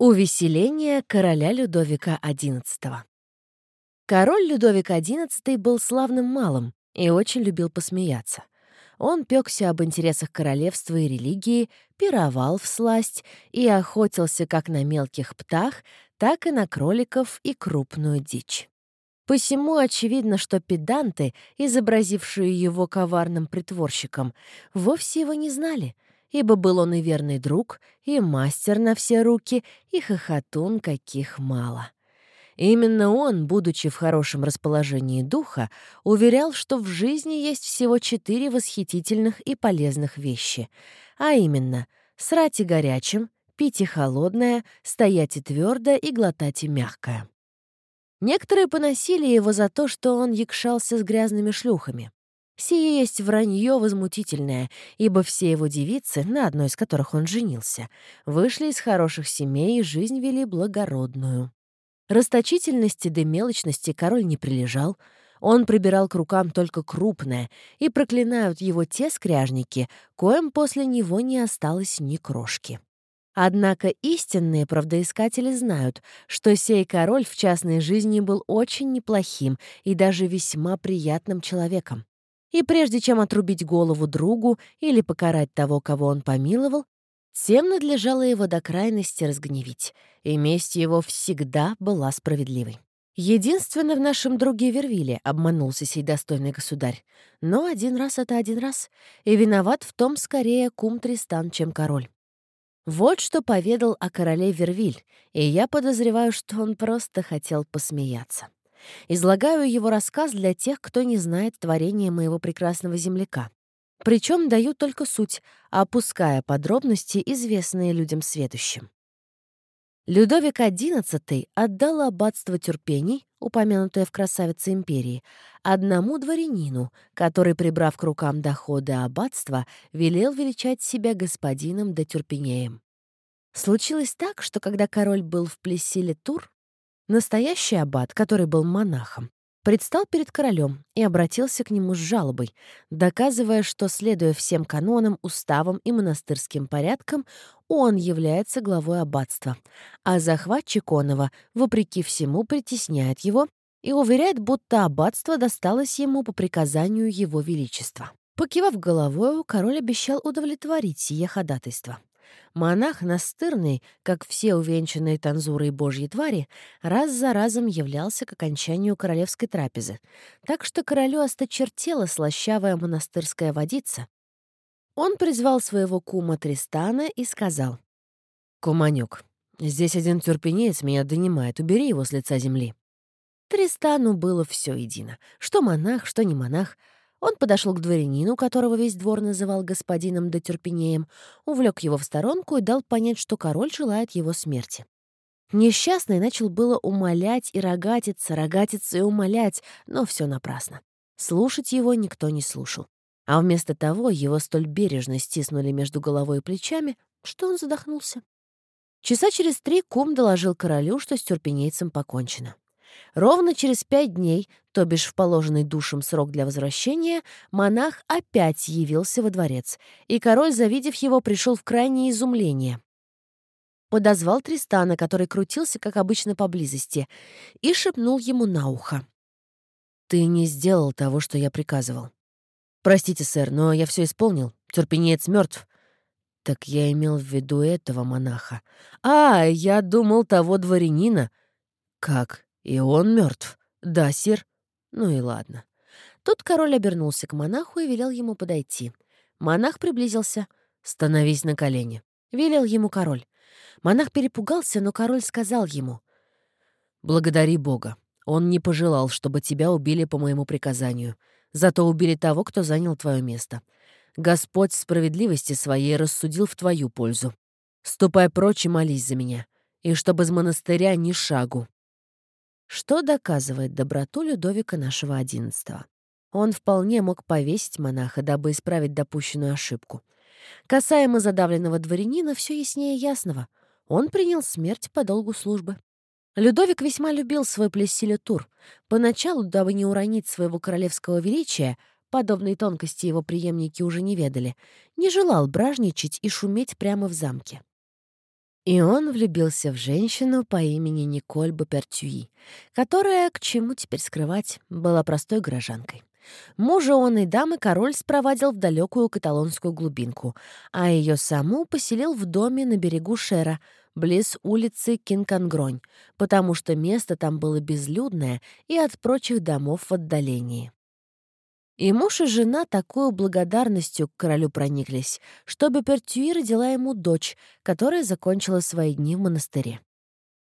Увеселение короля Людовика XI Король Людовик XI был славным малым и очень любил посмеяться. Он пёкся об интересах королевства и религии, пировал в сласть и охотился как на мелких птах, так и на кроликов и крупную дичь. Посему очевидно, что педанты, изобразившие его коварным притворщиком, вовсе его не знали — ибо был он и верный друг, и мастер на все руки, и хохотун каких мало. Именно он, будучи в хорошем расположении духа, уверял, что в жизни есть всего четыре восхитительных и полезных вещи, а именно срать и горячим, пить и холодное, стоять и твердо и глотать и мягкое. Некоторые поносили его за то, что он якшался с грязными шлюхами. Сие есть вранье возмутительное, ибо все его девицы, на одной из которых он женился, вышли из хороших семей и жизнь вели благородную. Расточительности да мелочности король не прилежал, он прибирал к рукам только крупное, и проклинают его те скряжники, коим после него не осталось ни крошки. Однако истинные правдоискатели знают, что сей король в частной жизни был очень неплохим и даже весьма приятным человеком. И прежде чем отрубить голову другу или покарать того, кого он помиловал, всем надлежало его до крайности разгневить, и месть его всегда была справедливой. Единственно в нашем друге Вервиле обманулся сей достойный государь. Но один раз — это один раз, и виноват в том скорее кум Тристан, чем король. Вот что поведал о короле Вервиль, и я подозреваю, что он просто хотел посмеяться. Излагаю его рассказ для тех, кто не знает творения моего прекрасного земляка. Причем даю только суть, опуская подробности, известные людям сведущим. Людовик XI отдал аббатство Тюрпений, упомянутое в «Красавице империи», одному дворянину, который, прибрав к рукам доходы аббатства, велел величать себя господином де Тюрпенеем. Случилось так, что когда король был в Плессиле Тур, Настоящий аббат, который был монахом, предстал перед королем и обратился к нему с жалобой, доказывая, что, следуя всем канонам, уставам и монастырским порядкам, он является главой аббатства, а захватчик Онова, вопреки всему, притесняет его и уверяет, будто аббатство досталось ему по приказанию его величества. Покивав головою, король обещал удовлетворить сие ходатайство. Монах настырный, как все увенчанные танзурой божьи твари, раз за разом являлся к окончанию королевской трапезы, так что королю осточертела слащавая монастырская водица. Он призвал своего кума Тристана и сказал, «Куманюк, здесь один тюрпенеец меня донимает, убери его с лица земли». Тристану было все едино, что монах, что не монах — он подошел к дворянину, которого весь двор называл господином Дотерпинеем, увлек его в сторонку и дал понять, что король желает его смерти. Несчастный начал было умолять и рогатиться, рогатиться и умолять, но все напрасно. Слушать его никто не слушал. А вместо того его столь бережно стиснули между головой и плечами, что он задохнулся. Часа через три кум доложил королю, что с тюрпенейцем покончено. Ровно через пять дней, то бишь в положенный душем срок для возвращения, монах опять явился во дворец, и король, завидев его, пришел в крайнее изумление. Подозвал Тристана, который крутился, как обычно, поблизости, и шепнул ему на ухо. «Ты не сделал того, что я приказывал. Простите, сэр, но я все исполнил. Терпенец мертв. Так я имел в виду этого монаха. А, я думал того дворянина. Как? «И он мертв. Да, сир. Ну и ладно». Тут король обернулся к монаху и велел ему подойти. Монах приблизился. «Становись на колени», — велел ему король. Монах перепугался, но король сказал ему. «Благодари Бога. Он не пожелал, чтобы тебя убили по моему приказанию. Зато убили того, кто занял твое место. Господь справедливости своей рассудил в твою пользу. Ступай прочь и молись за меня. И чтобы из монастыря ни шагу что доказывает доброту Людовика нашего XI. Он вполне мог повесить монаха, дабы исправить допущенную ошибку. Касаемо задавленного дворянина, все яснее ясного. Он принял смерть по долгу службы. Людовик весьма любил свой плессиле тур. Поначалу, дабы не уронить своего королевского величия, подобные тонкости его преемники уже не ведали, не желал бражничать и шуметь прямо в замке. И он влюбился в женщину по имени Николь Бапертюи, которая, к чему теперь скрывать, была простой горожанкой. Мужа он и дамы король спровадил в далекую каталонскую глубинку, а ее саму поселил в доме на берегу Шера, близ улицы Кинкангронь, потому что место там было безлюдное и от прочих домов в отдалении. И муж и жена такой благодарностью к королю прониклись, чтобы Пертюи родила ему дочь, которая закончила свои дни в монастыре.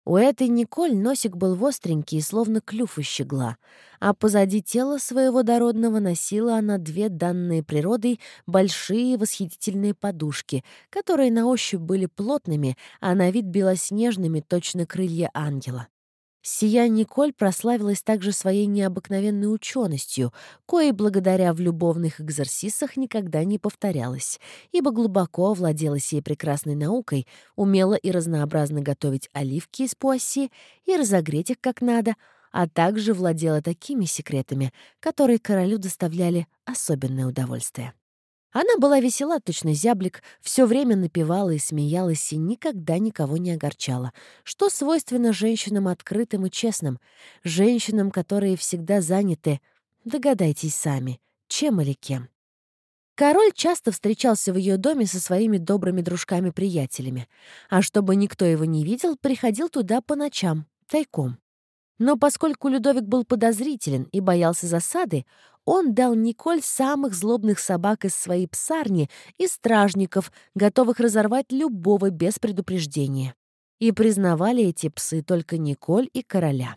У этой Николь носик был остренький, словно клюв из щегла, а позади тела своего дородного носила она две данные природой большие восхитительные подушки, которые на ощупь были плотными, а на вид белоснежными, точно крылья ангела. Сия Николь прославилась также своей необыкновенной ученостью, коей благодаря в любовных экзорсисах никогда не повторялась, ибо глубоко овладела сей прекрасной наукой, умела и разнообразно готовить оливки из пуасси и разогреть их как надо, а также владела такими секретами, которые королю доставляли особенное удовольствие. Она была весела, точно зяблик, все время напевала и смеялась и никогда никого не огорчала, что свойственно женщинам открытым и честным, женщинам, которые всегда заняты, догадайтесь сами, чем или кем. Король часто встречался в ее доме со своими добрыми дружками-приятелями, а чтобы никто его не видел, приходил туда по ночам, тайком. Но поскольку Людовик был подозрителен и боялся засады, он дал Николь самых злобных собак из своей псарни и стражников, готовых разорвать любого без предупреждения. И признавали эти псы только Николь и короля.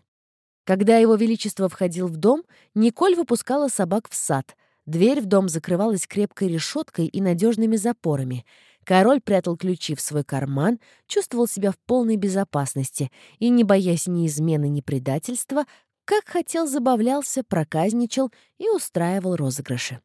Когда его величество входил в дом, Николь выпускала собак в сад. Дверь в дом закрывалась крепкой решеткой и надежными запорами. Король прятал ключи в свой карман, чувствовал себя в полной безопасности и, не боясь ни измены, ни предательства, как хотел, забавлялся, проказничал и устраивал розыгрыши.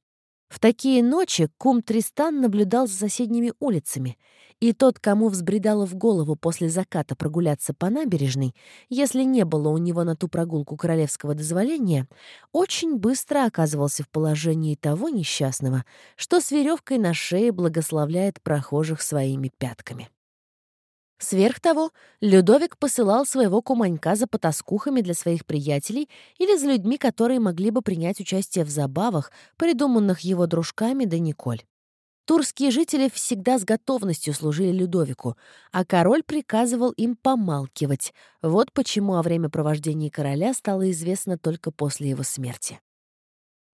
В такие ночи кум Тристан наблюдал за соседними улицами, и тот, кому взбредало в голову после заката прогуляться по набережной, если не было у него на ту прогулку королевского дозволения, очень быстро оказывался в положении того несчастного, что с веревкой на шее благословляет прохожих своими пятками. Сверх того, Людовик посылал своего куманька за потаскухами для своих приятелей или за людьми, которые могли бы принять участие в забавах, придуманных его дружками да Николь. Турские жители всегда с готовностью служили Людовику, а король приказывал им помалкивать. Вот почему о времяпровождении короля стало известно только после его смерти.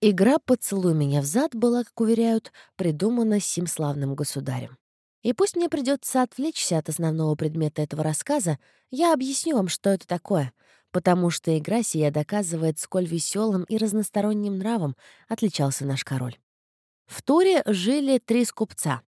Игра «Поцелуй меня взад» была, как уверяют, придумана сим славным государем. И пусть мне придется отвлечься от основного предмета этого рассказа, я объясню вам, что это такое, потому что игра сия доказывает, сколь веселым и разносторонним нравом отличался наш король. В Туре жили три скупца.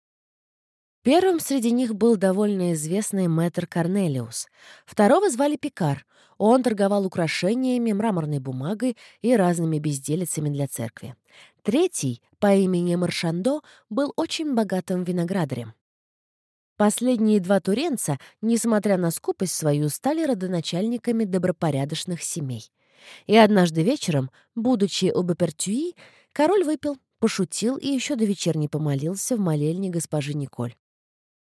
Первым среди них был довольно известный мэтр Корнелиус. Второго звали Пикар. Он торговал украшениями, мраморной бумагой и разными безделицами для церкви. Третий, по имени Маршандо, был очень богатым виноградарем. Последние два туренца, несмотря на скупость свою, стали родоначальниками добропорядочных семей. И однажды вечером, будучи у Бепертюи, король выпил, пошутил и еще до вечерней помолился в молельне госпожи Николь.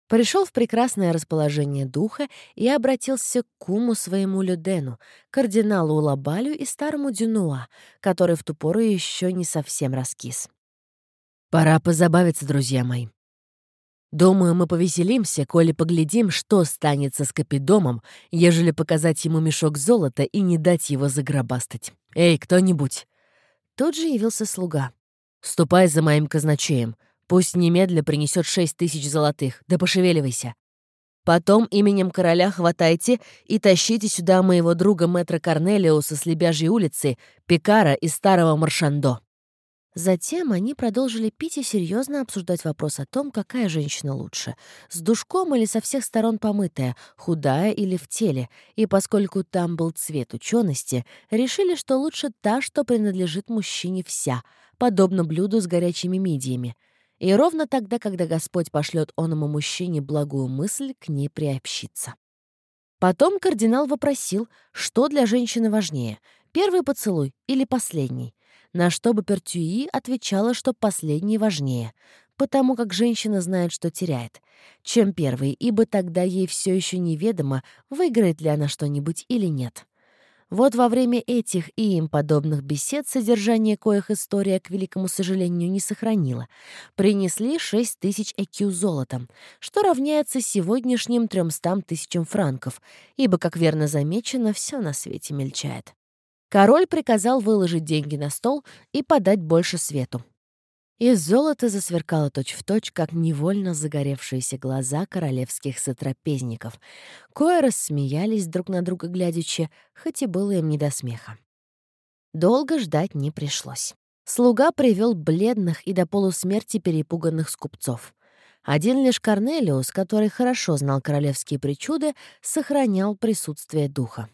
Пришел в прекрасное расположение духа и обратился к куму своему Людену, кардиналу Лабалю и старому Дюнуа, который в ту пору еще не совсем раскис. «Пора позабавиться, друзья мои. Думаю, мы повеселимся, коли поглядим, что станется с Капидомом, ежели показать ему мешок золота и не дать его загробастать. Эй, кто-нибудь!» Тут же явился слуга. «Ступай за моим казначеем. Пусть немедля принесет шесть тысяч золотых. Да пошевеливайся. Потом именем короля хватайте и тащите сюда моего друга мэтра Корнелиуса с Лебяжьей улицы, Пикара и старого Маршандо». Затем они продолжили пить и серьезно обсуждать вопрос о том, какая женщина лучше — с душком или со всех сторон помытая, худая или в теле, и поскольку там был цвет учености, решили, что лучше та, что принадлежит мужчине вся, подобно блюду с горячими мидиями. И ровно тогда, когда Господь пошлет оному мужчине благую мысль, к ней приобщиться. Потом кардинал вопросил, что для женщины важнее — первый поцелуй или последний на что бы Пертюи отвечала, что последний важнее. потому как женщина знает, что теряет, чем первый, ибо тогда ей все еще неведомо, выиграет ли она что-нибудь или нет. Вот во время этих и им подобных бесед, содержание коих история, к великому сожалению, не сохранила, принесли 6 тысяч ЭКЮ золотом, что равняется сегодняшним 300 тысячам франков, ибо, как верно замечено, все на свете мельчает. Король приказал выложить деньги на стол и подать больше свету. И золото засверкало точь-в-точь, как невольно загоревшиеся глаза королевских сотрапезников, кое рассмеялись друг на друга глядячи, хоть и было им не до смеха. Долго ждать не пришлось. Слуга привел бледных и до полусмерти перепуганных скупцов. Один лишь Корнелиус, который хорошо знал королевские причуды, сохранял присутствие духа.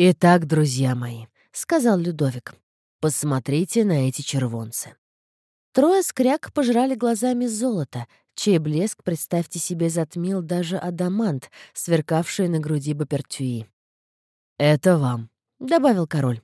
«Итак, друзья мои», — сказал Людовик, — «посмотрите на эти червонцы. Трое скряк пожрали глазами золото, чей блеск, представьте себе, затмил даже адамант, сверкавший на груди Бапертюи. «Это вам», — добавил король.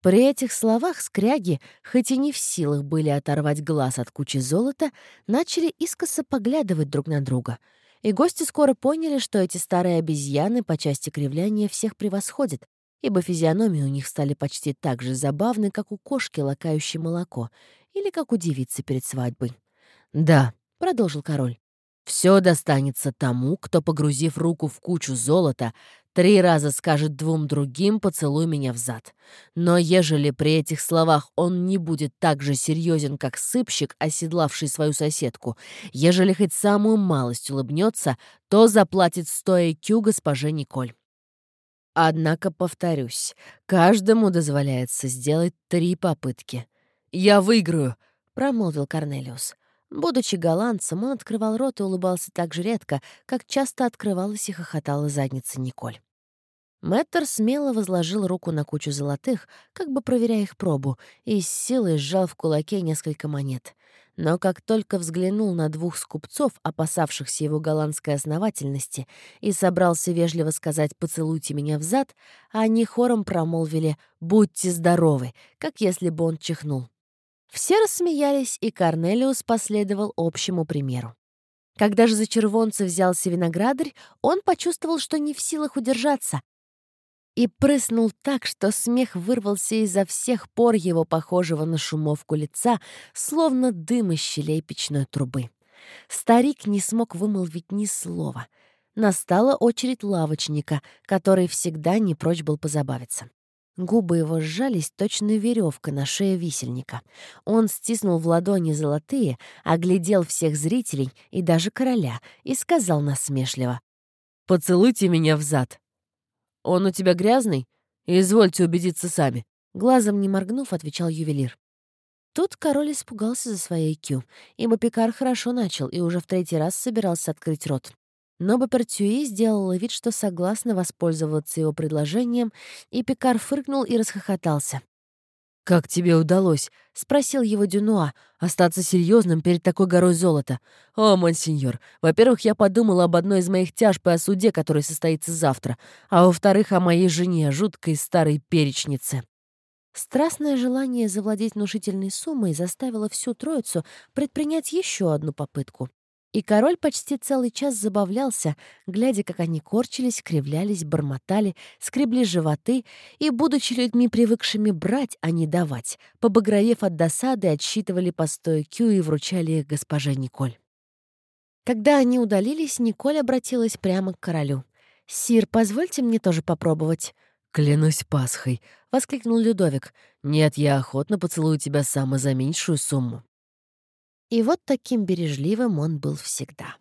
При этих словах скряги, хоть и не в силах были оторвать глаз от кучи золота, начали искоса поглядывать друг на друга. И гости скоро поняли, что эти старые обезьяны по части кривляния всех превосходят, ибо физиономии у них стали почти так же забавны, как у кошки, лакающей молоко, или как у девицы перед свадьбой. «Да», — продолжил король, — «все достанется тому, кто, погрузив руку в кучу золота, три раза скажет двум другим «поцелуй меня в зад». Но ежели при этих словах он не будет так же серьезен, как сыпщик, оседлавший свою соседку, ежели хоть самую малость улыбнется, то заплатит стоя кю госпоже Николь. Однако, повторюсь, каждому дозволяется сделать три попытки. «Я выиграю», — промолвил Корнелиус. Будучи голландцем, он открывал рот и улыбался так же редко, как часто открывалась и хохотала задница Николь. Мэттер смело возложил руку на кучу золотых, как бы проверяя их пробу, и с силой сжал в кулаке несколько монет. Но как только взглянул на двух скупцов, опасавшихся его голландской основательности, и собрался вежливо сказать «поцелуйте меня в зад», они хором промолвили «будьте здоровы», как если бы он чихнул. Все рассмеялись, и Корнелиус последовал общему примеру. Когда же за червонца взялся виноградарь, он почувствовал, что не в силах удержаться, и прыснул так, что смех вырвался изо всех пор его похожего на шумовку лица, словно дым из щелей печной трубы. Старик не смог вымолвить ни слова. Настала очередь лавочника, который всегда не прочь был позабавиться. Губы его сжались, точно веревка на шее висельника. Он стиснул в ладони золотые, оглядел всех зрителей и даже короля и сказал насмешливо. «Поцелуйте меня в зад». «Он у тебя грязный? Извольте убедиться сами». Глазом не моргнув, отвечал ювелир. Тут король испугался за своей кю, ибо Пикар хорошо начал и уже в третий раз собирался открыть рот. Но Бапертюи сделала вид, что согласна воспользоваться его предложением, и Пикар фыркнул и расхохотался. «Как тебе удалось?» — спросил его Дюнуа. «Остаться серьезным перед такой горой золота?» «О, монсеньор, во-первых, я подумал об одной из моих тяжб и о суде, который состоится завтра, а во-вторых, о моей жене, жуткой старой перечнице». Страстное желание завладеть внушительной суммой заставило всю троицу предпринять еще одну попытку. И король почти целый час забавлялся, глядя, как они корчились, кривлялись, бормотали, скребли животы и, будучи людьми, привыкшими брать, а не давать, побагровев от досады, отсчитывали по кю и вручали их госпоже Николь. Когда они удалились, Николь обратилась прямо к королю. «Сир, позвольте мне тоже попробовать». «Клянусь Пасхой!» — воскликнул Людовик. «Нет, я охотно поцелую тебя сама за меньшую сумму». И вот таким бережливым он был всегда.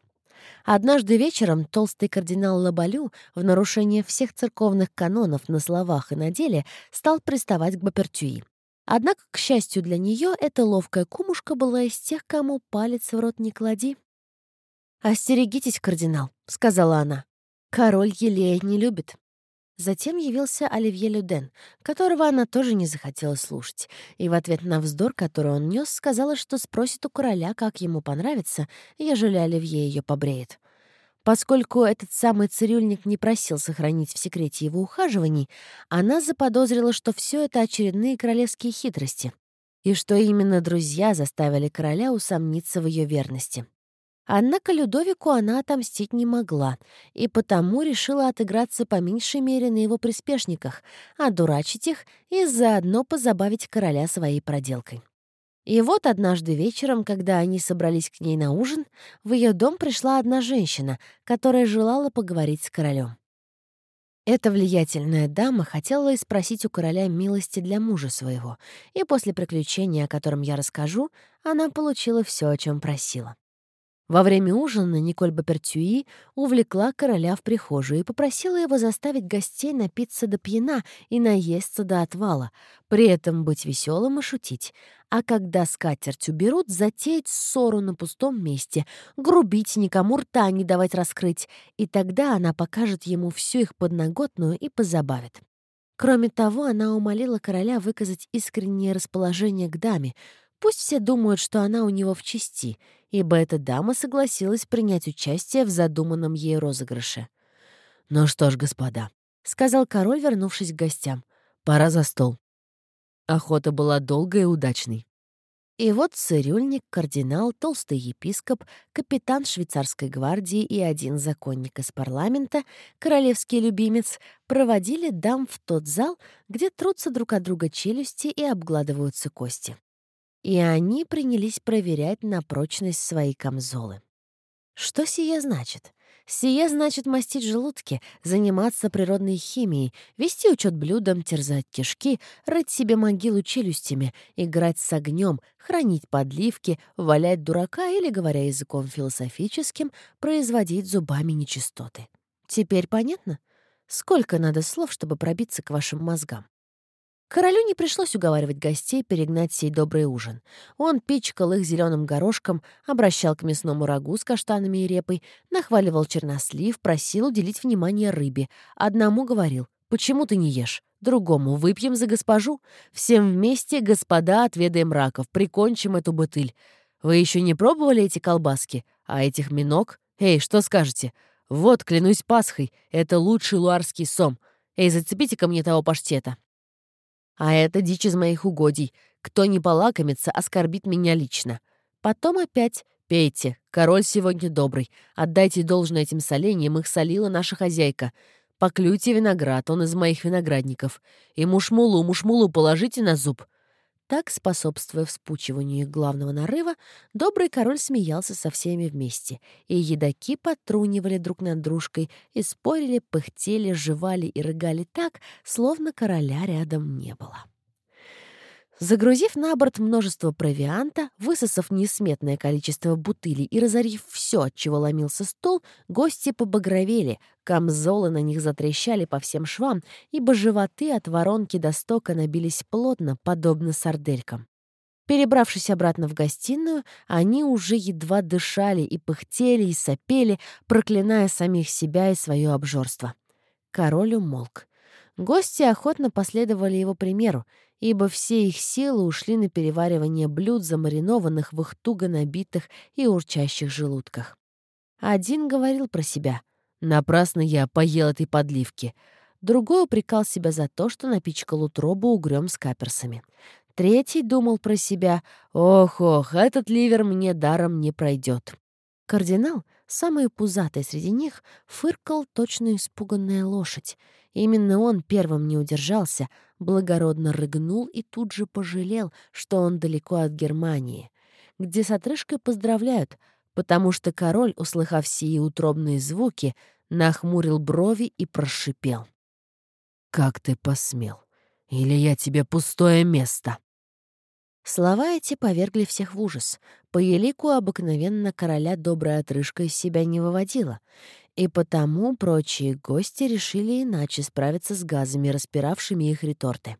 Однажды вечером толстый кардинал Лабалю в нарушение всех церковных канонов на словах и на деле стал приставать к Бапертюи. Однако, к счастью для нее, эта ловкая кумушка была из тех, кому палец в рот не клади. «Остерегитесь, кардинал», — сказала она. «Король елея не любит». Затем явился Оливье Люден, которого она тоже не захотела слушать, и в ответ на вздор, который он нес, сказала, что спросит у короля, как ему понравится, ежели Оливье ее побреет. Поскольку этот самый цирюльник не просил сохранить в секрете его ухаживаний, она заподозрила, что все это очередные королевские хитрости. и что именно друзья заставили короля усомниться в ее верности. Однако Людовику она отомстить не могла, и потому решила отыграться по меньшей мере на его приспешниках, одурачить их и заодно позабавить короля своей проделкой. И вот однажды вечером, когда они собрались к ней на ужин, в ее дом пришла одна женщина, которая желала поговорить с королем. Эта влиятельная дама хотела спросить у короля милости для мужа своего, и после приключения, о котором я расскажу, она получила все, о чем просила. Во время ужина Николь Бапертюи увлекла короля в прихожую и попросила его заставить гостей напиться до пьяна и наесться до отвала, при этом быть веселым и шутить. А когда скатерть уберут, затеять ссору на пустом месте, грубить, никому рта не давать раскрыть, и тогда она покажет ему всю их подноготную и позабавит. Кроме того, она умолила короля выказать искреннее расположение к даме, Пусть все думают, что она у него в чести, ибо эта дама согласилась принять участие в задуманном ей розыгрыше. «Ну что ж, господа», — сказал король, вернувшись к гостям, — «пора за стол». Охота была долгой и удачной. И вот цирюльник, кардинал, толстый епископ, капитан швейцарской гвардии и один законник из парламента, королевский любимец, проводили дам в тот зал, где трутся друг от друга челюсти и обгладываются кости и они принялись проверять на прочность свои камзолы. Что сие значит? Сие значит мастить желудки, заниматься природной химией, вести учет блюдам, терзать кишки, рыть себе могилу челюстями, играть с огнем, хранить подливки, валять дурака или, говоря языком философическим, производить зубами нечистоты. Теперь понятно? Сколько надо слов, чтобы пробиться к вашим мозгам? Королю не пришлось уговаривать гостей перегнать сей добрый ужин. Он пичкал их зеленым горошком, обращал к мясному рагу с каштанами и репой, нахваливал чернослив, просил уделить внимание рыбе. Одному говорил «Почему ты не ешь?» Другому «Выпьем за госпожу?» Всем вместе, господа, отведаем раков, прикончим эту бутыль. Вы еще не пробовали эти колбаски? А этих минок? Эй, что скажете? Вот, клянусь Пасхой, это лучший луарский сом. Эй, зацепите ко мне того паштета. А это дичь из моих угодий. Кто не полакомится, оскорбит меня лично. Потом опять «Пейте, король сегодня добрый. Отдайте должное этим соленьям, их солила наша хозяйка. Поклюйте виноград, он из моих виноградников. И мушмулу, мушмулу положите на зуб». Так, способствуя вспучиванию главного нарыва, добрый король смеялся со всеми вместе, и едоки потрунивали друг над дружкой и спорили, пыхтели, жевали и рыгали так, словно короля рядом не было. Загрузив на борт множество провианта, высосав несметное количество бутылей и разорив все, от чего ломился стол, гости побагровели, камзолы на них затрещали по всем швам, ибо животы от воронки до стока набились плотно, подобно сарделькам. Перебравшись обратно в гостиную, они уже едва дышали и пыхтели, и сопели, проклиная самих себя и свое обжорство. Король умолк. Гости охотно последовали его примеру, ибо все их силы ушли на переваривание блюд, замаринованных в их туго набитых и урчащих желудках. Один говорил про себя. «Напрасно я поел этой подливки». Другой упрекал себя за то, что напичкал утробу угрём с каперсами. Третий думал про себя. «Ох-ох, этот ливер мне даром не пройдет». Кардинал, самый пузатый среди них, фыркал точно испуганная лошадь. Именно он первым не удержался, благородно рыгнул и тут же пожалел, что он далеко от Германии, где с отрыжкой поздравляют, потому что король, услыхав сии утробные звуки, нахмурил брови и прошипел. «Как ты посмел? Или я тебе пустое место?» Слова эти повергли всех в ужас. По елику обыкновенно короля добрая отрыжка из себя не выводила, и потому прочие гости решили иначе справиться с газами, распиравшими их реторты.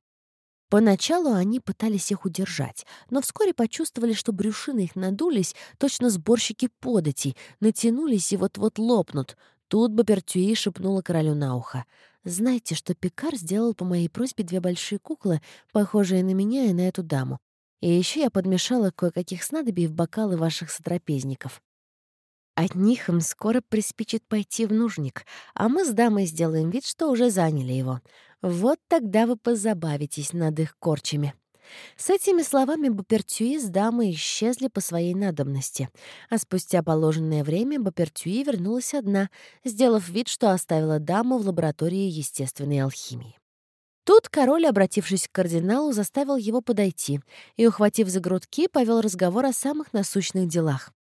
Поначалу они пытались их удержать, но вскоре почувствовали, что брюшины их надулись, точно сборщики податей, натянулись и вот-вот лопнут. Тут Бапертюи шепнула королю на ухо. «Знаете, что Пикар сделал по моей просьбе две большие куклы, похожие на меня и на эту даму. И еще я подмешала кое-каких снадобий в бокалы ваших сотрапезников. От них им скоро приспичит пойти в нужник, а мы с дамой сделаем вид, что уже заняли его. Вот тогда вы позабавитесь над их корчами. С этими словами Бапертюи с дамой исчезли по своей надобности, а спустя положенное время Бапертюи вернулась одна, сделав вид, что оставила даму в лаборатории естественной алхимии. Тут король, обратившись к кардиналу, заставил его подойти и, ухватив за грудки, повел разговор о самых насущных делах.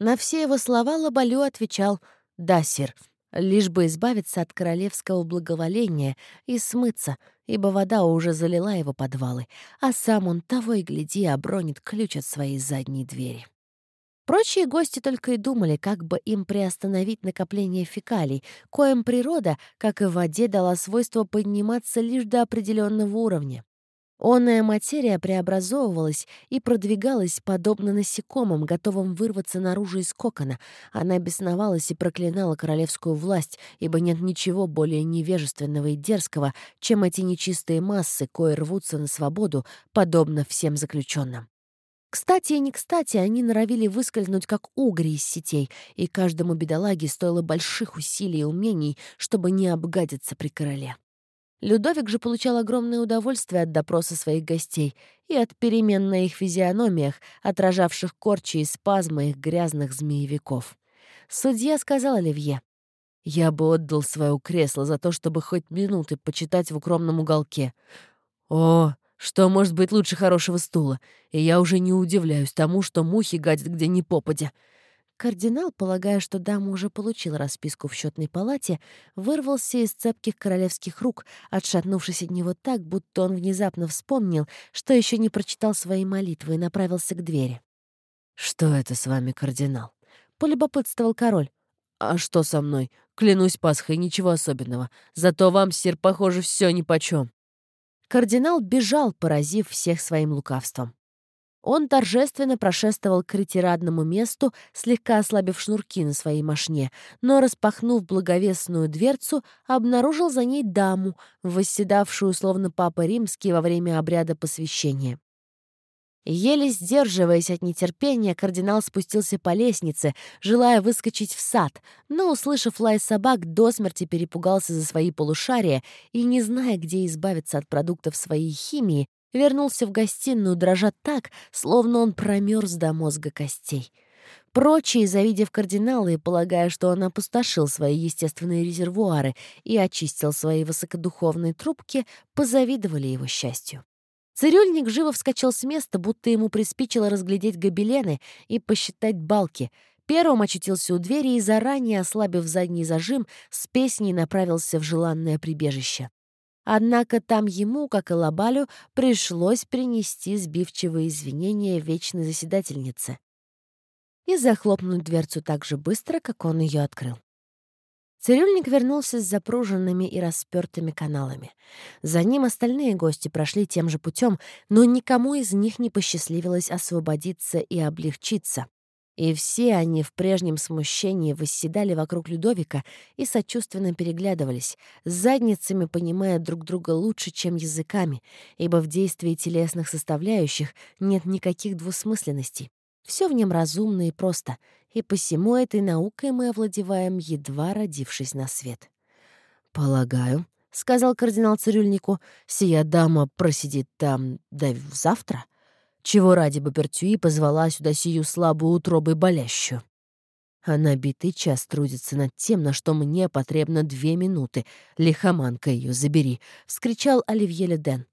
На все его слова Лабалю отвечал «Да, сир», лишь бы избавиться от королевского благоволения и смыться, ибо вода уже залила его подвалы, а сам он того и гляди обронит ключ от своей задней двери. Прочие гости только и думали, как бы им приостановить накопление фекалий, коим природа, как и в воде, дала свойство подниматься лишь до определенного уровня. Онная материя преобразовывалась и продвигалась подобно насекомым, готовым вырваться наружу из кокона. Она бесновалась и проклинала королевскую власть, ибо нет ничего более невежественного и дерзкого, чем эти нечистые массы, кои рвутся на свободу, подобно всем заключенным. Кстати и не кстати, они норовили выскользнуть, как угри из сетей, и каждому бедолаге стоило больших усилий и умений, чтобы не обгадиться при короле. Людовик же получал огромное удовольствие от допроса своих гостей и от перемен на их физиономиях, отражавших корчи и спазмы их грязных змеевиков. Судья сказал Оливье, «Я бы отдал свое кресло за то, чтобы хоть минуты почитать в укромном уголке. О, что может быть лучше хорошего стула? И я уже не удивляюсь тому, что мухи гадят где ни попадя. Кардинал, полагая, что дама уже получила расписку в счетной палате, вырвался из цепких королевских рук, отшатнувшись от него так, будто он внезапно вспомнил, что еще не прочитал свои молитвы и направился к двери. «Что это с вами, кардинал?» — полюбопытствовал король. «А что со мной? Клянусь Пасхой, ничего особенного. Зато вам, сир, похоже, все нипочем». Кардинал бежал, поразив всех своим лукавством. Он торжественно прошествовал к ретирадному месту, слегка ослабив шнурки на своей мошне, но, распахнув благовестную дверцу, обнаружил за ней даму, восседавшую, словно папа римский, во время обряда посвящения. Еле сдерживаясь от нетерпения, кардинал спустился по лестнице, желая выскочить в сад, но, услышав лай собак, до смерти перепугался за свои полушария и, не зная, где избавиться от продуктов своей химии, вернулся в гостиную, дрожа так, словно он промерз до мозга костей. Прочие, завидев кардинала и полагая, что он опустошил свои естественные резервуары и очистил свои высокодуховные трубки, позавидовали его счастью. Цирюльник живо вскочил с места, будто ему приспичило разглядеть гобелены и посчитать балки. Первым очутился у двери и, заранее ослабив задний зажим, с песней направился в желанное прибежище. Однако там ему, как и Лабалю, пришлось принести сбивчивые извинения вечной заседательнице и захлопнуть дверцу так же быстро, как он ее открыл. Цирюльник вернулся с запруженными и распертыми каналами. За ним остальные гости прошли тем же путем, но никому из них не посчастливилось освободиться и облегчиться. И все они в прежнем смущении восседали вокруг Людовика и сочувственно переглядывались, с задницами понимая друг друга лучше, чем языками, ибо в действии телесных составляющих нет никаких двусмысленностей. Все в нем разумно и просто — и посему этой наукой мы овладеваем, едва родившись на свет. «Полагаю», — сказал кардинал цирюльнику, — «сия дама просидит там до завтра? Чего ради Бапертюи позвала сюда сию слабую утробой болящую?» Она битый час трудится над тем, на что мне потребно две минуты. Лихоманка ее забери!» — вскричал Оливье Леден.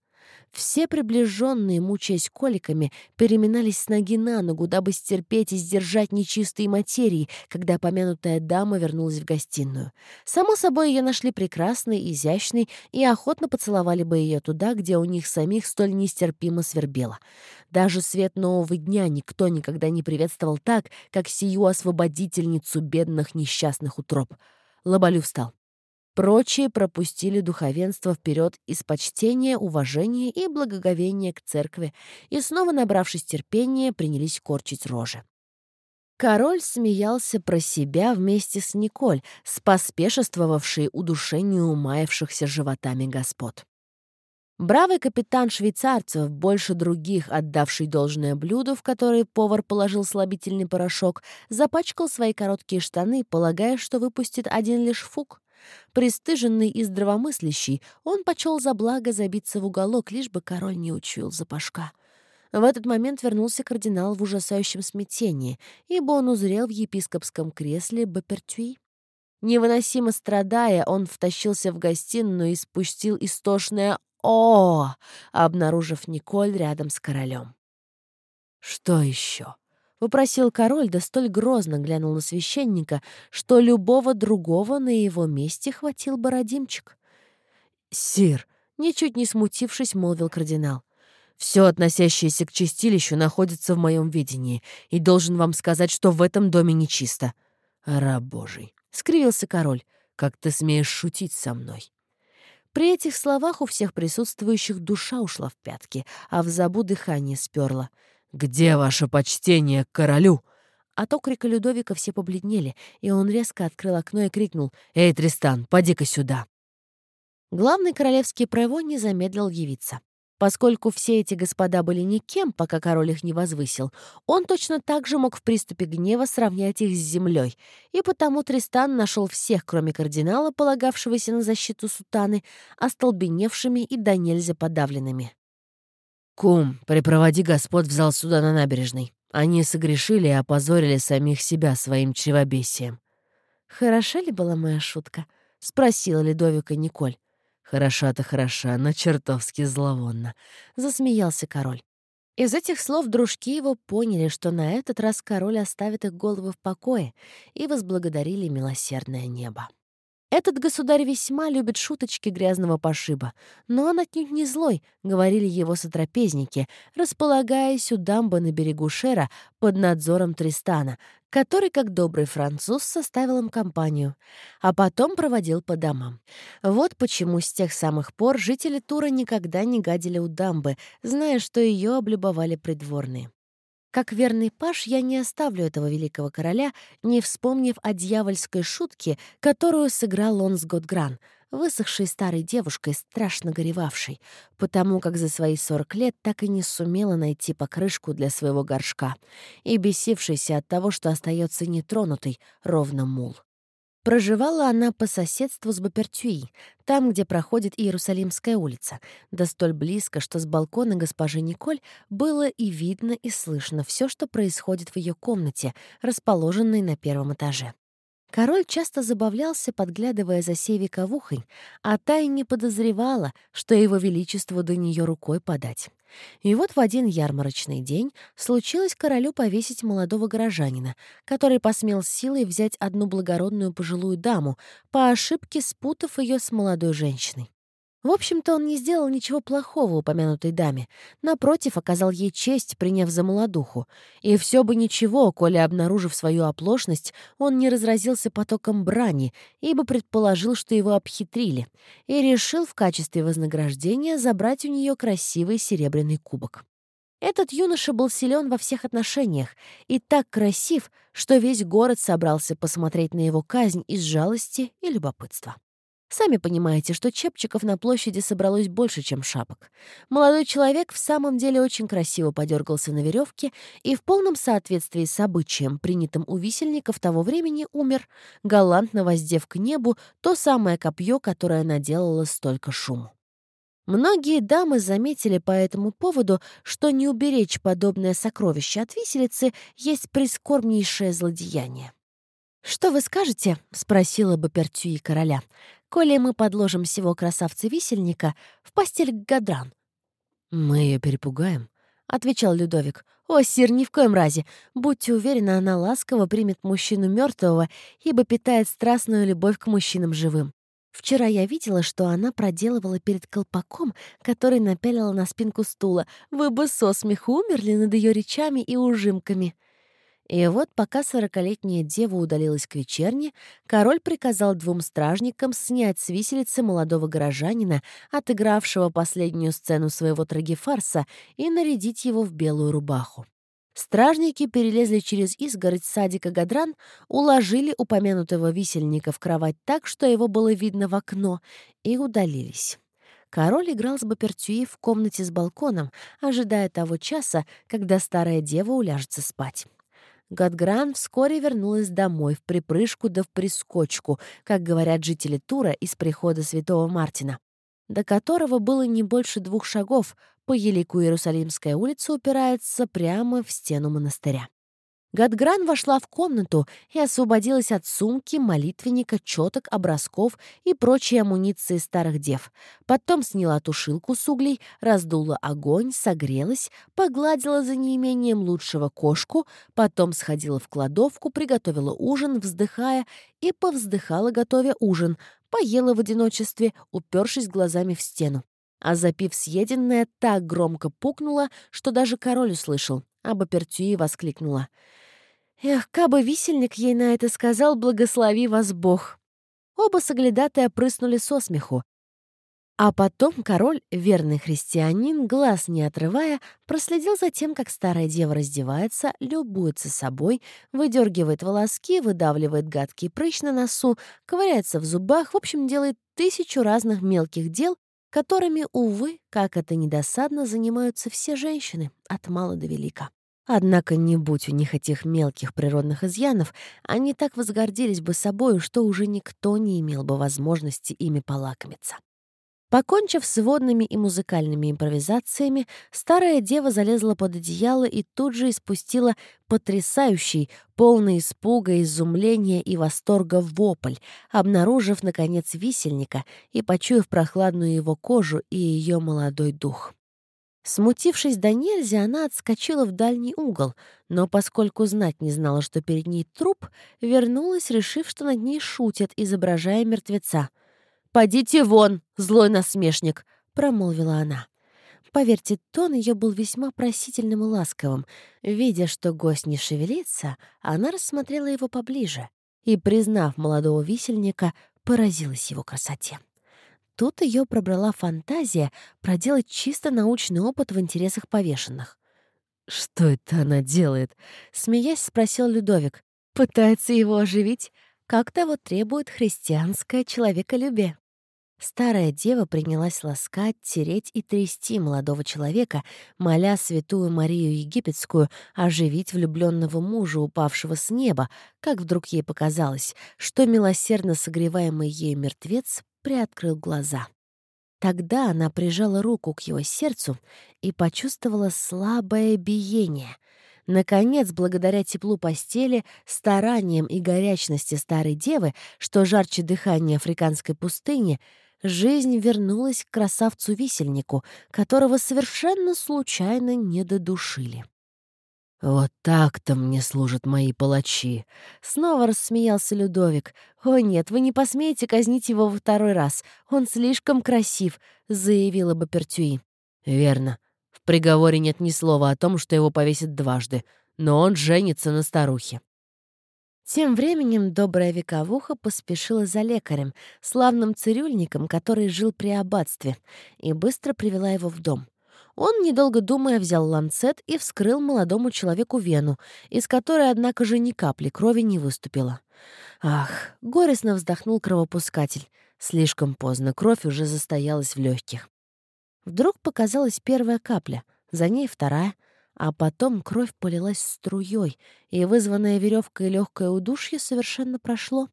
Все приближенные, мучаясь коликами, переминались с ноги на ногу, дабы стерпеть и сдержать нечистые материи, когда помянутая дама вернулась в гостиную. Само собой, ее нашли прекрасной, изящной и охотно поцеловали бы ее туда, где у них самих столь нестерпимо свербело. Даже свет нового дня никто никогда не приветствовал так, как сию освободительницу бедных несчастных утроб. Лобалю встал. Прочие пропустили духовенство вперед из почтения, уважения и благоговения к церкви и, снова набравшись терпения, принялись корчить рожи. Король смеялся про себя вместе с Николь, споспешествовавшей удушению умаявшихся животами господ. Бравый капитан швейцарцев, больше других отдавший должное блюду, в которое повар положил слабительный порошок, запачкал свои короткие штаны, полагая, что выпустит один лишь фук. Престыженный и здравомыслящий, он почел за благо забиться в уголок, лишь бы король не учуял запашка. В этот момент вернулся кардинал в ужасающем смятении, ибо он узрел в епископском кресле Бапертюи. Невыносимо страдая, он втащился в гостиную и спустил истошное «О!», обнаружив Николь рядом с королем. «Что еще?» — вопросил король, да столь грозно глянул на священника, что любого другого на его месте хватил бы родимчик. «Сир!» — ничуть не смутившись, молвил кардинал. «Все, относящееся к чистилищу, находится в моем видении, и должен вам сказать, что в этом доме нечисто». «Раб Божий!» — скривился король. «Как ты смеешь шутить со мной?» При этих словах у всех присутствующих душа ушла в пятки, а в забу дыхание сперло. «Где ваше почтение к королю?» От окрика Людовика все побледнели, и он резко открыл окно и крикнул «Эй, Тристан, поди-ка сюда!» Главный королевский право не замедлил явиться. Поскольку все эти господа были никем, пока король их не возвысил, он точно так же мог в приступе гнева сравнять их с землей, и потому Тристан нашел всех, кроме кардинала, полагавшегося на защиту сутаны, остолбеневшими и до нельзя подавленными. «Кум, припроводи господ в зал суда на набережной. Они согрешили и опозорили самих себя своим чревобесием». «Хороша ли была моя шутка?» — спросила Ледовика Николь. «Хороша-то хороша, но чертовски зловонно», — засмеялся король. Из этих слов дружки его поняли, что на этот раз король оставит их головы в покое, и возблагодарили милосердное небо. Этот государь весьма любит шуточки грязного пошиба, но он отнюдь не злой, говорили его сотрапезники, располагаясь у дамбы на берегу Шера под надзором Тристана, который, как добрый француз, составил им компанию, а потом проводил по домам. Вот почему с тех самых пор жители Тура никогда не гадили у дамбы, зная, что ее облюбовали придворные. Как верный паш я не оставлю этого великого короля, не вспомнив о дьявольской шутке, которую сыграл он с Готгран, высохшей старой девушкой, страшно горевавшей, потому как за свои сорок лет так и не сумела найти покрышку для своего горшка, и бесившейся от того, что остается нетронутой, ровно мул. Проживала она по соседству с Бапертюи, там, где проходит Иерусалимская улица, да столь близко, что с балкона госпожи Николь было и видно, и слышно все, что происходит в ее комнате, расположенной на первом этаже. Король часто забавлялся, подглядывая за севиковухой, а та и не подозревала, что его величеству до нее рукой подать. И вот в один ярмарочный день случилось королю повесить молодого горожанина, который посмел силой взять одну благородную пожилую даму, по ошибке спутав ее с молодой женщиной. В общем-то, он не сделал ничего плохого упомянутой даме. Напротив, оказал ей честь, приняв за молодуху. И все бы ничего, коли, обнаружив свою оплошность, он не разразился потоком брани, ибо предположил, что его обхитрили, и решил в качестве вознаграждения забрать у нее красивый серебряный кубок. Этот юноша был силен во всех отношениях и так красив, что весь город собрался посмотреть на его казнь из жалости и любопытства. Сами понимаете, что чепчиков на площади собралось больше, чем шапок. Молодой человек в самом деле очень красиво подергался на веревке и в полном соответствии с обычаем, принятым у висельников того времени, умер, галантно воздев к небу то самое копье, которое наделало столько шуму. Многие дамы заметили по этому поводу, что не уберечь подобное сокровище от виселицы есть прискорбнейшее злодеяние. «Что вы скажете?» — спросила бы Пертюи короля коли мы подложим всего красавца-висельника в постель к Гадран. «Мы ее перепугаем», — отвечал Людовик. «О, сир, ни в коем разе. Будьте уверены, она ласково примет мужчину мертвого, ибо питает страстную любовь к мужчинам живым. Вчера я видела, что она проделывала перед колпаком, который напялила на спинку стула. Вы бы со смеху умерли над ее речами и ужимками. И вот пока сорокалетняя дева удалилась к вечерне, король приказал двум стражникам снять с виселицы молодого горожанина, отыгравшего последнюю сцену своего трагефарса, и нарядить его в белую рубаху. Стражники перелезли через изгородь садика Гадран, уложили упомянутого висельника в кровать так, что его было видно в окно, и удалились. Король играл с Бапертюи в комнате с балконом, ожидая того часа, когда старая дева уляжется спать. Гадгран вскоре вернулась домой в припрыжку да в прискочку, как говорят жители Тура из прихода святого Мартина, до которого было не больше двух шагов, по елику Иерусалимская улица упирается прямо в стену монастыря. Гадгран вошла в комнату и освободилась от сумки, молитвенника, четок, образков и прочей амуниции старых дев. Потом сняла тушилку с углей, раздула огонь, согрелась, погладила за неимением лучшего кошку, потом сходила в кладовку, приготовила ужин, вздыхая, и повздыхала, готовя ужин, поела в одиночестве, упершись глазами в стену. А запив съеденное, так громко пукнула, что даже король услышал, а Бапертюи воскликнула — Эх, кабы висельник ей на это сказал, благослови вас Бог. Оба соглядатая прыснули со смеху. А потом король, верный христианин, глаз не отрывая, проследил за тем, как старая дева раздевается, любуется собой, выдергивает волоски, выдавливает гадкий прыщ на носу, ковыряется в зубах, в общем, делает тысячу разных мелких дел, которыми, увы, как это недосадно, занимаются все женщины, от мала до велика. Однако, не будь у них этих мелких природных изъянов, они так возгордились бы собою, что уже никто не имел бы возможности ими полакомиться. Покончив с водными и музыкальными импровизациями, старая дева залезла под одеяло и тут же испустила потрясающий, полный испуга, изумления и восторга вопль, обнаружив, наконец, висельника и почуяв прохладную его кожу и ее молодой дух. Смутившись до нельзя, она отскочила в дальний угол, но поскольку знать не знала, что перед ней труп, вернулась, решив, что над ней шутят, изображая мертвеца. «Подите вон, злой насмешник!» — промолвила она. Поверьте, тон ее был весьма просительным и ласковым. Видя, что гость не шевелится, она рассмотрела его поближе и, признав молодого висельника, поразилась его красоте. Тут ее пробрала фантазия проделать чисто научный опыт в интересах повешенных. «Что это она делает?» — смеясь спросил Людовик. «Пытается его оживить, как того требует христианское человеколюбие». Старая дева принялась ласкать, тереть и трясти молодого человека, моля святую Марию Египетскую оживить влюбленного мужа, упавшего с неба, как вдруг ей показалось, что милосердно согреваемый ею мертвец приоткрыл глаза. Тогда она прижала руку к его сердцу и почувствовала слабое биение. Наконец, благодаря теплу постели, стараниям и горячности старой девы, что жарче дыхания африканской пустыни, жизнь вернулась к красавцу-висельнику, которого совершенно случайно не додушили. «Вот так-то мне служат мои палачи!» Снова рассмеялся Людовик. «О нет, вы не посмеете казнить его во второй раз. Он слишком красив», — заявила Бапертюи. «Верно. В приговоре нет ни слова о том, что его повесят дважды. Но он женится на старухе». Тем временем добрая вековуха поспешила за лекарем, славным цирюльником, который жил при аббатстве, и быстро привела его в дом. Он, недолго думая, взял ланцет и вскрыл молодому человеку вену, из которой, однако же, ни капли крови не выступило. Ах, горестно вздохнул кровопускатель. Слишком поздно, кровь уже застоялась в легких. Вдруг показалась первая капля, за ней вторая, а потом кровь полилась струей, и вызванное веревкой легкое удушье совершенно прошло.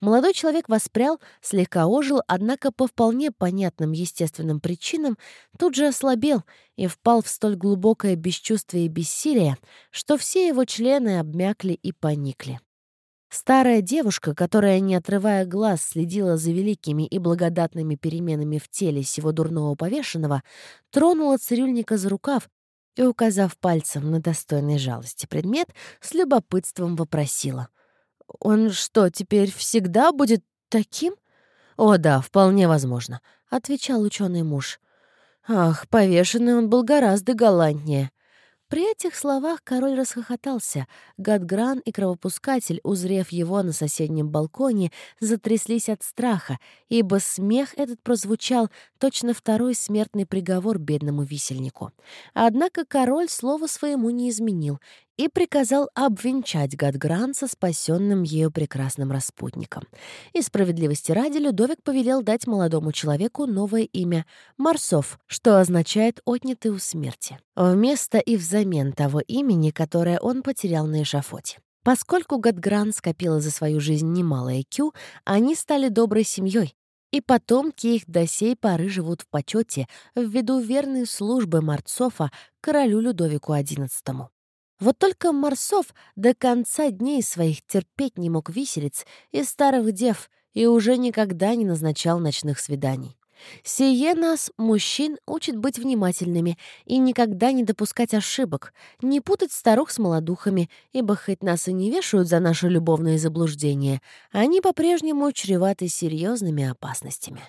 Молодой человек воспрял, слегка ожил, однако по вполне понятным естественным причинам тут же ослабел и впал в столь глубокое бесчувствие и бессилие, что все его члены обмякли и поникли. Старая девушка, которая, не отрывая глаз, следила за великими и благодатными переменами в теле сего дурного повешенного, тронула цирюльника за рукав и, указав пальцем на достойной жалости предмет, с любопытством вопросила — он что, теперь всегда будет таким? О, да, вполне возможно, отвечал ученый муж. Ах, повешенный он был гораздо галантнее. При этих словах король расхохотался. Гадгран и кровопускатель, узрев его на соседнем балконе, затряслись от страха, ибо смех этот прозвучал точно второй смертный приговор бедному висельнику. Однако король слова своему не изменил и приказал обвенчать Гадгран со спасенным ею прекрасным распутником. И справедливости ради Людовик повелел дать молодому человеку новое имя — Марсов, что означает «отнятый у смерти», вместо и взамен того имени, которое он потерял на эшафоте. Поскольку Гадгран скопила за свою жизнь немалое кю, они стали доброй семьей, и потомки их до сей поры живут в почете ввиду верной службы Марцофа королю Людовику XI. Вот только Марсов до конца дней своих терпеть не мог виселиц и старых дев и уже никогда не назначал ночных свиданий. Сие нас, мужчин, учит быть внимательными и никогда не допускать ошибок, не путать старух с молодухами, ибо хоть нас и не вешают за наши любовные заблуждения, они по-прежнему чреваты серьезными опасностями.